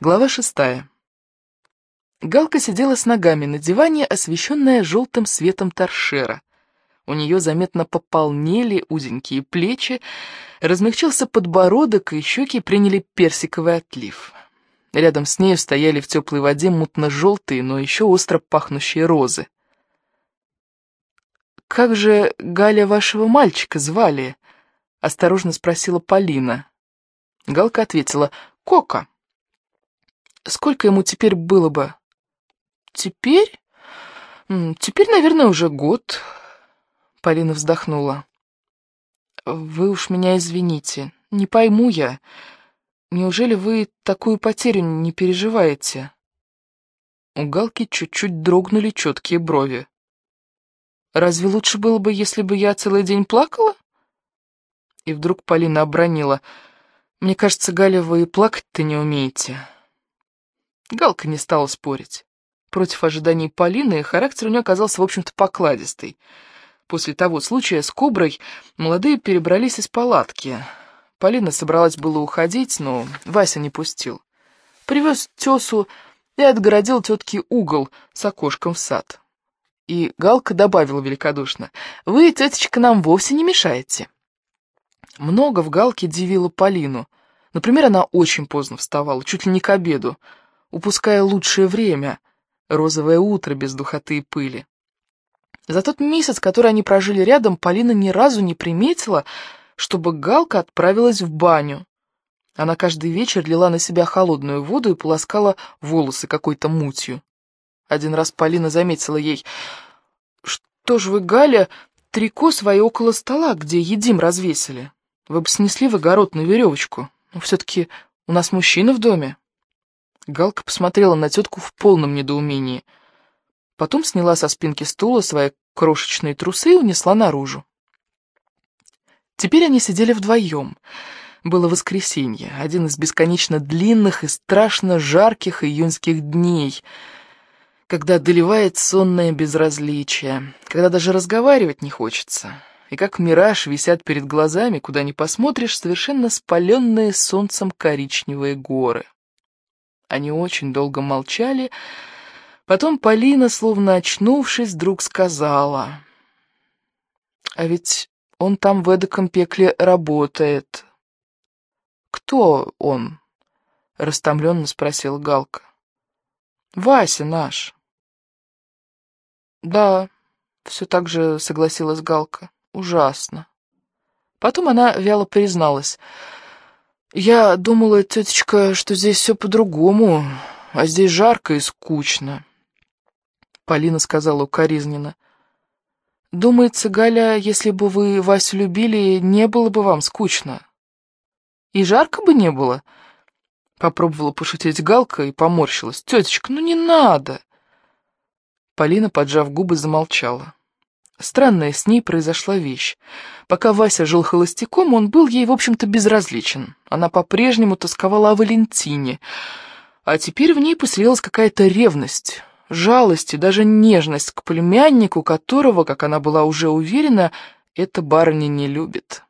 Глава шестая. Галка сидела с ногами на диване, освещенная желтым светом торшера. У нее заметно пополнели узенькие плечи, размягчился подбородок, и щеки приняли персиковый отлив. Рядом с нею стояли в теплой воде мутно-желтые, но еще остро пахнущие розы. «Как же Галя вашего мальчика звали?» — осторожно спросила Полина. Галка ответила «Кока». Сколько ему теперь было бы? Теперь? Теперь, наверное, уже год. Полина вздохнула. Вы уж меня извините. Не пойму я. Неужели вы такую потерю не переживаете? У Галки чуть-чуть дрогнули четкие брови. Разве лучше было бы, если бы я целый день плакала? И вдруг Полина обронила. Мне кажется, Галя, вы и плакать-то не умеете. Галка не стала спорить. Против ожиданий Полины характер у нее оказался, в общем-то, покладистый. После того случая с Коброй молодые перебрались из палатки. Полина собралась было уходить, но Вася не пустил. Привез тесу и отгородил тетке угол с окошком в сад. И Галка добавила великодушно, «Вы, тетечка, нам вовсе не мешаете». Много в Галке дивило Полину. Например, она очень поздно вставала, чуть ли не к обеду, упуская лучшее время, розовое утро без духоты и пыли. За тот месяц, который они прожили рядом, Полина ни разу не приметила, чтобы Галка отправилась в баню. Она каждый вечер лила на себя холодную воду и полоскала волосы какой-то мутью. Один раз Полина заметила ей, «Что ж вы, Галя, трико свои около стола, где едим, развесили? Вы бы снесли в огород на веревочку. Но все-таки у нас мужчина в доме». Галка посмотрела на тетку в полном недоумении. Потом сняла со спинки стула свои крошечные трусы и унесла наружу. Теперь они сидели вдвоем. Было воскресенье, один из бесконечно длинных и страшно жарких июньских дней, когда одолевает сонное безразличие, когда даже разговаривать не хочется, и как мираж висят перед глазами, куда ни посмотришь, совершенно спаленные солнцем коричневые горы. Они очень долго молчали. Потом Полина, словно очнувшись, вдруг сказала. «А ведь он там в эдаком пекле работает». «Кто он?» — растомленно спросила Галка. «Вася наш». «Да», — все так же согласилась Галка. «Ужасно». Потом она вяло призналась — «Я думала, тетечка, что здесь все по-другому, а здесь жарко и скучно», — Полина сказала укоризненно. «Думается, Галя, если бы вы Васю любили, не было бы вам скучно». «И жарко бы не было?» Попробовала пошутить Галка и поморщилась. «Тетечка, ну не надо!» Полина, поджав губы, замолчала. Странная с ней произошла вещь. Пока Вася жил холостяком, он был ей, в общем-то, безразличен. Она по-прежнему тосковала о Валентине, а теперь в ней поселилась какая-то ревность, жалость и даже нежность к племяннику, которого, как она была уже уверена, эта барыня не любит.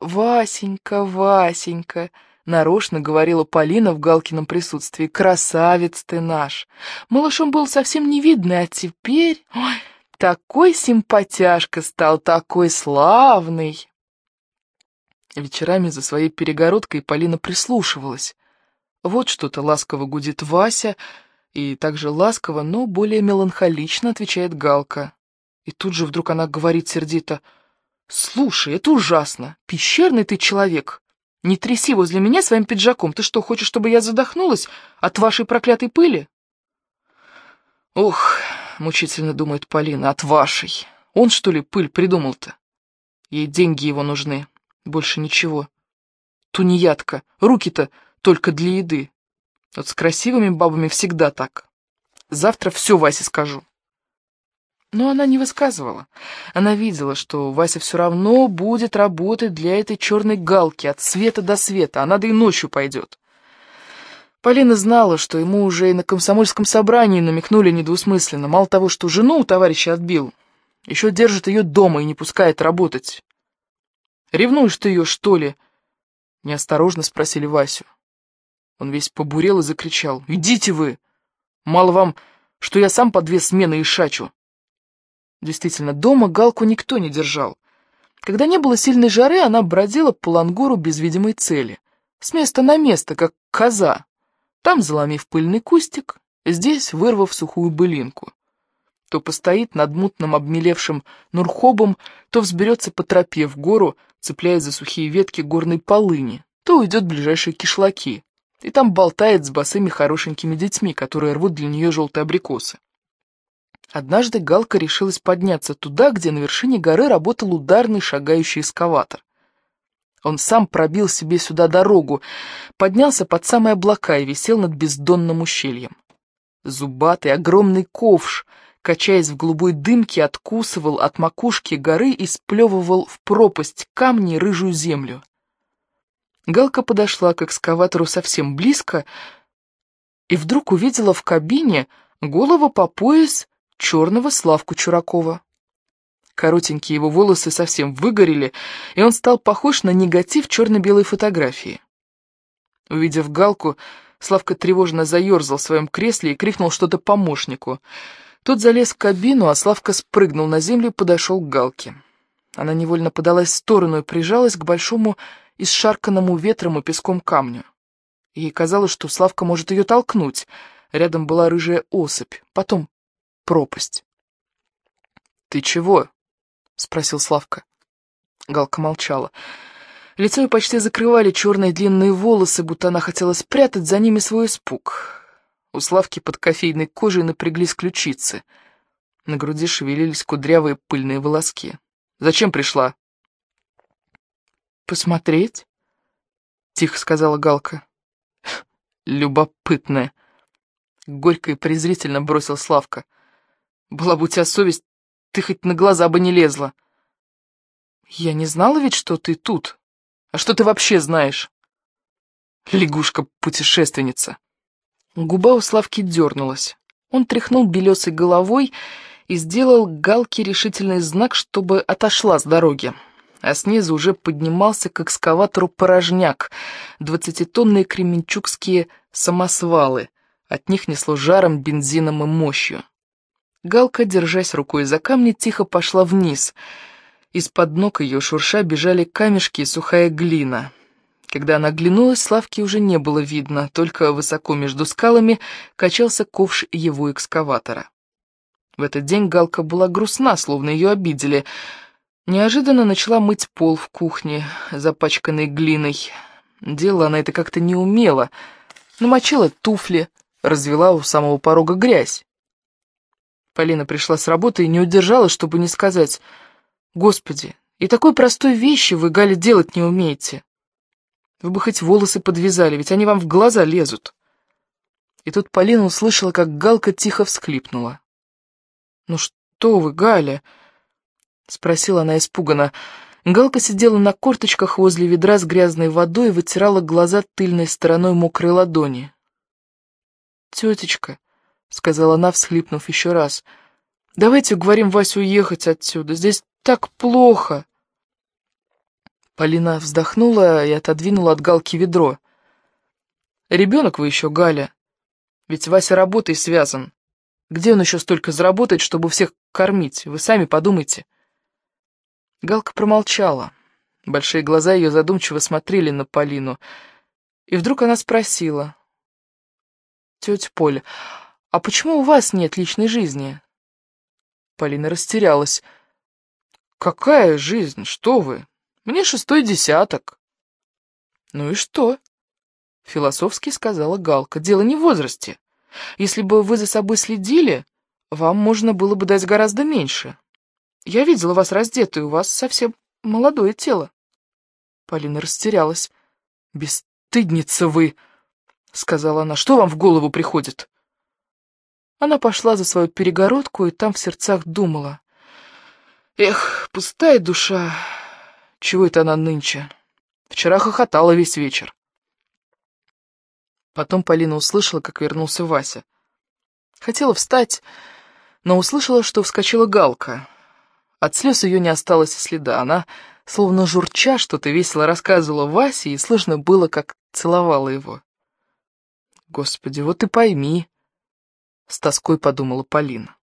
«Васенька, Васенька!» — нарочно говорила Полина в Галкином присутствии. «Красавец ты наш! Малышом был совсем невидный, а теперь...» Ой, такой симпатяшка стал, такой славный!» Вечерами за своей перегородкой Полина прислушивалась. Вот что-то ласково гудит Вася, и также ласково, но более меланхолично отвечает Галка. И тут же вдруг она говорит сердито, «Слушай, это ужасно! Пещерный ты человек! Не тряси возле меня своим пиджаком! Ты что, хочешь, чтобы я задохнулась от вашей проклятой пыли?» «Ух!» — мучительно думает Полина, — от вашей. Он, что ли, пыль придумал-то? Ей деньги его нужны, больше ничего. Тунеядка, руки-то только для еды. Вот с красивыми бабами всегда так. Завтра все Васе скажу. Но она не высказывала. Она видела, что Вася все равно будет работать для этой черной галки от света до света, а надо и ночью пойдет. Полина знала, что ему уже и на комсомольском собрании намекнули недвусмысленно. Мало того, что жену у товарища отбил, еще держит ее дома и не пускает работать. «Ревнуешь ты ее, что ли?» — неосторожно спросили Васю. Он весь побурел и закричал. «Идите вы! Мало вам, что я сам по две смены и шачу!» Действительно, дома Галку никто не держал. Когда не было сильной жары, она бродила по лангуру без видимой цели. С места на место, как коза. Там заломив пыльный кустик, здесь вырвав сухую былинку. То постоит над мутным обмелевшим нурхобом, то взберется по тропе в гору, цепляясь за сухие ветки горной полыни, то уйдет в ближайшие кишлаки, и там болтает с босыми хорошенькими детьми, которые рвут для нее желтые абрикосы. Однажды Галка решилась подняться туда, где на вершине горы работал ударный шагающий эскаватор. Он сам пробил себе сюда дорогу, поднялся под самые облака и висел над бездонным ущельем. Зубатый огромный ковш, качаясь в голубой дымке, откусывал от макушки горы и сплевывал в пропасть камни рыжую землю. Галка подошла к экскаватору совсем близко и вдруг увидела в кабине голову по пояс черного Славку Чуракова. Коротенькие его волосы совсем выгорели, и он стал похож на негатив черно-белой фотографии. Увидев Галку, Славка тревожно заерзал в своем кресле и крикнул что-то помощнику. Тот залез в кабину, а Славка спрыгнул на землю и подошел к Галке. Она невольно подалась в сторону и прижалась к большому исшарканному ветром и песком камню. Ей казалось, что Славка может ее толкнуть. Рядом была рыжая особь, потом пропасть. «Ты чего?» — спросил Славка. Галка молчала. Лицо ее почти закрывали черные длинные волосы, будто она хотела спрятать за ними свой испуг. У Славки под кофейной кожей напряглись ключицы. На груди шевелились кудрявые пыльные волоски. «Зачем пришла?» «Посмотреть?» — тихо сказала Галка. «Любопытная!» — горько и презрительно бросил Славка. «Была бы у тебя совесть, ты хоть на глаза бы не лезла!» «Я не знала ведь, что ты тут. А что ты вообще знаешь?» «Лягушка-путешественница!» Губа у Славки дернулась. Он тряхнул белесой головой и сделал Галке решительный знак, чтобы отошла с дороги а снизу уже поднимался к экскаватору порожняк, двадцатитонные кременчугские самосвалы. От них несло жаром, бензином и мощью. Галка, держась рукой за камни, тихо пошла вниз. Из-под ног ее шурша бежали камешки и сухая глина. Когда она оглянулась, Славки уже не было видно, только высоко между скалами качался ковш его экскаватора. В этот день Галка была грустна, словно ее обидели — Неожиданно начала мыть пол в кухне, запачканной глиной. Делала она это как-то не умела. Намочила туфли, развела у самого порога грязь. Полина пришла с работы и не удержалась, чтобы не сказать, «Господи, и такой простой вещи вы, Галя, делать не умеете. Вы бы хоть волосы подвязали, ведь они вам в глаза лезут». И тут Полина услышала, как Галка тихо всхлипнула. «Ну что вы, Галя?» — спросила она испуганно. Галка сидела на корточках возле ведра с грязной водой и вытирала глаза тыльной стороной мокрой ладони. «Тетечка», — сказала она, всхлипнув еще раз, — «давайте уговорим Васю уехать отсюда, здесь так плохо». Полина вздохнула и отодвинула от Галки ведро. «Ребенок вы еще, Галя, ведь Вася работой связан. Где он еще столько заработает, чтобы всех кормить? Вы сами подумайте». Галка промолчала. Большие глаза ее задумчиво смотрели на Полину. И вдруг она спросила. «Тетя Поля, а почему у вас нет личной жизни?» Полина растерялась. «Какая жизнь? Что вы? Мне шестой десяток». «Ну и что?» Философски сказала Галка. «Дело не в возрасте. Если бы вы за собой следили, вам можно было бы дать гораздо меньше. Я видела вас раздетой, у вас совсем молодое тело. Полина растерялась. «Бесстыдница вы!» — сказала она. «Что вам в голову приходит?» Она пошла за свою перегородку и там в сердцах думала. «Эх, пустая душа! Чего это она нынче? Вчера хохотала весь вечер». Потом Полина услышала, как вернулся Вася. Хотела встать, но услышала, что вскочила Галка. От слез ее не осталось и следа. Она, словно журча, что-то весело рассказывала Васе, и слышно было, как целовала его. Господи, вот и пойми, с тоской подумала Полина.